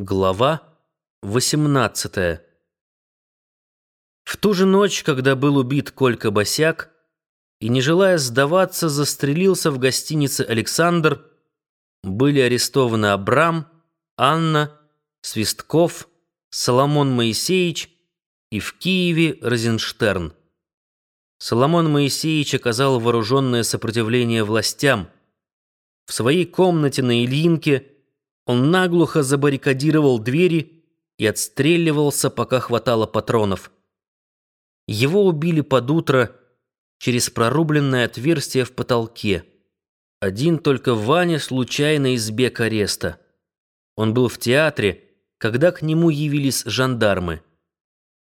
Глава 18 В ту же ночь, когда был убит Колька Босяк, и, не желая сдаваться, застрелился в гостинице «Александр», были арестованы Абрам, Анна, Свистков, Соломон Моисеевич и в Киеве Розенштерн. Соломон Моисеевич оказал вооруженное сопротивление властям. В своей комнате на Ильинке – он наглухо забаррикадировал двери и отстреливался, пока хватало патронов. Его убили под утро через прорубленное отверстие в потолке. Один только Ваня случайно избег ареста. Он был в театре, когда к нему явились жандармы.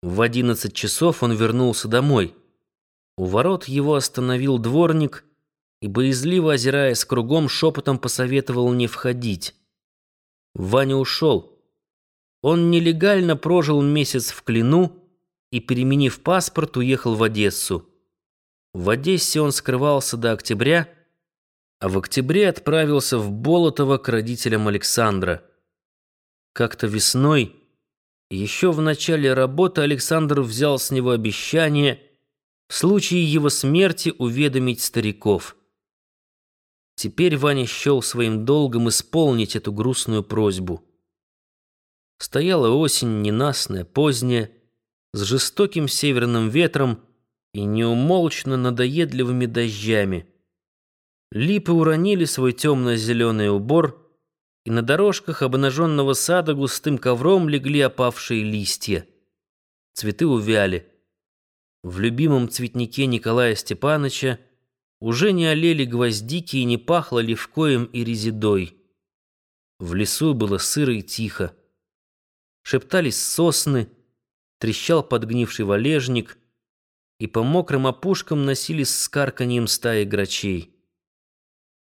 В одиннадцать часов он вернулся домой. У ворот его остановил дворник и, боязливо озираясь кругом, шепотом посоветовал не входить. Ваня ушел. Он нелегально прожил месяц в Клину и, переменив паспорт, уехал в Одессу. В Одессе он скрывался до октября, а в октябре отправился в Болотово к родителям Александра. Как-то весной, еще в начале работы, Александр взял с него обещание в случае его смерти уведомить стариков. Теперь Ваня счел своим долгом исполнить эту грустную просьбу. Стояла осень ненастная, поздняя, с жестоким северным ветром и неумолчно надоедливыми дождями. Липы уронили свой темно-зеленый убор, и на дорожках обнаженного сада густым ковром легли опавшие листья. Цветы увяли. В любимом цветнике Николая Степановича уже не олели гвоздики и не пахло левкоем и резидой. В лесу было сыро и тихо. Шептались сосны, трещал подгнивший валежник, и по мокрым опушкам носились с карканьем стаи грачей.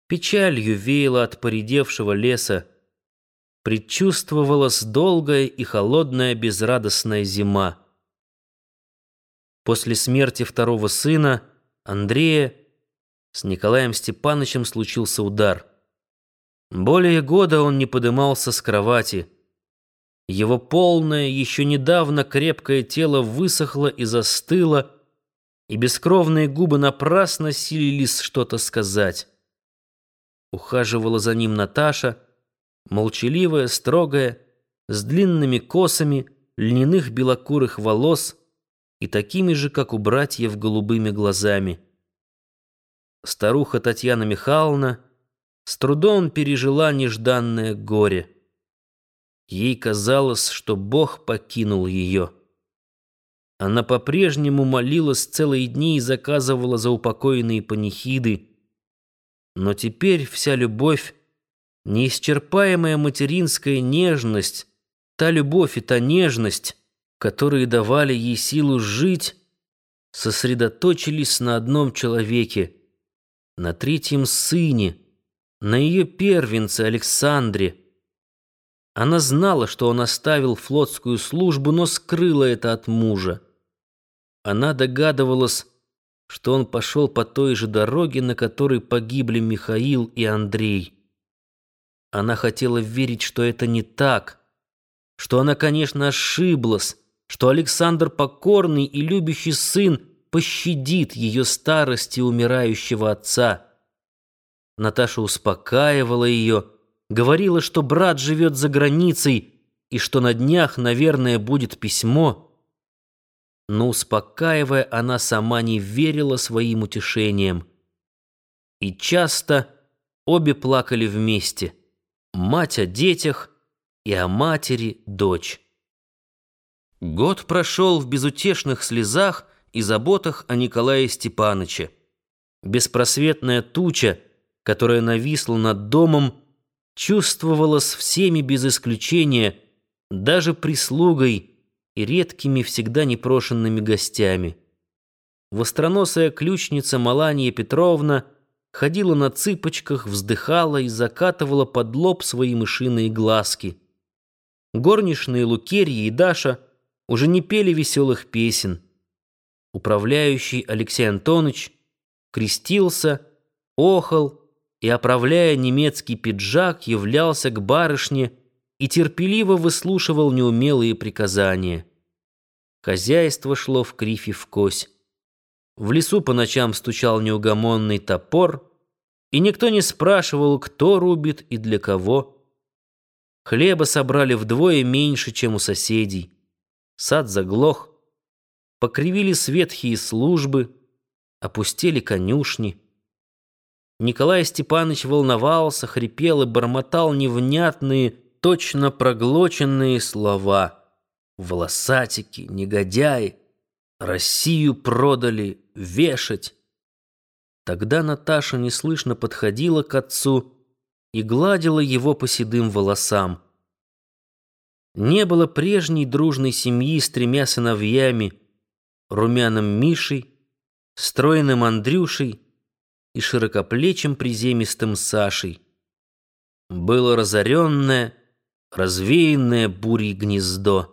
Печалью веяло от поредевшего леса, предчувствовалась долгая и холодная безрадостная зима. После смерти второго сына, Андрея, с Николаем Степановичем случился удар. Более года он не подымался с кровати. Его полное, еще недавно крепкое тело высохло и застыло, и бескровные губы напрасно силились что-то сказать. Ухаживала за ним Наташа, молчаливая, строгая, с длинными косами, льняных белокурых волос и такими же, как у братьев, голубыми глазами. Старуха Татьяна Михайловна с трудом пережила нежданное горе. Ей казалось, что Бог покинул ее. Она по-прежнему молилась целые дни и заказывала заупокоенные панихиды. Но теперь вся любовь, неисчерпаемая материнская нежность, та любовь и та нежность, которые давали ей силу жить, сосредоточились на одном человеке — на третьем сыне, на ее первенце Александре. Она знала, что он оставил флотскую службу, но скрыла это от мужа. Она догадывалась, что он пошел по той же дороге, на которой погибли Михаил и Андрей. Она хотела верить, что это не так, что она, конечно, ошиблась, что Александр покорный и любящий сын пощадит ее старости умирающего отца. Наташа успокаивала ее, говорила, что брат живет за границей и что на днях, наверное, будет письмо. Но, успокаивая, она сама не верила своим утешениям. И часто обе плакали вместе. Мать о детях и о матери дочь. Год прошел в безутешных слезах, и заботах о Николае Степановиче. Беспросветная туча, которая нависла над домом, чувствовалась всеми без исключения, даже прислугой и редкими всегда непрошенными гостями. Востроносая ключница Малания Петровна ходила на цыпочках, вздыхала и закатывала под лоб свои мышиные глазки. Горничные Лукерья и Даша уже не пели веселых песен. Управляющий Алексей Антонович крестился, охал и, оправляя немецкий пиджак, являлся к барышне и терпеливо выслушивал неумелые приказания. Хозяйство шло в кривь и в кось. В лесу по ночам стучал неугомонный топор, и никто не спрашивал, кто рубит и для кого. Хлеба собрали вдвое меньше, чем у соседей. Сад заглох, покривились ветхие службы, опустили конюшни. Николай Степанович волновался, хрипел и бормотал невнятные, точно проглоченные слова — волосатики, негодяи, Россию продали, вешать. Тогда Наташа неслышно подходила к отцу и гладила его по седым волосам. Не было прежней дружной семьи с тремя сыновьями, румяным Мишей, стройным Андрюшей и широкоплечим приземистым Сашей. Было разоренное, развеянное бурей гнездо.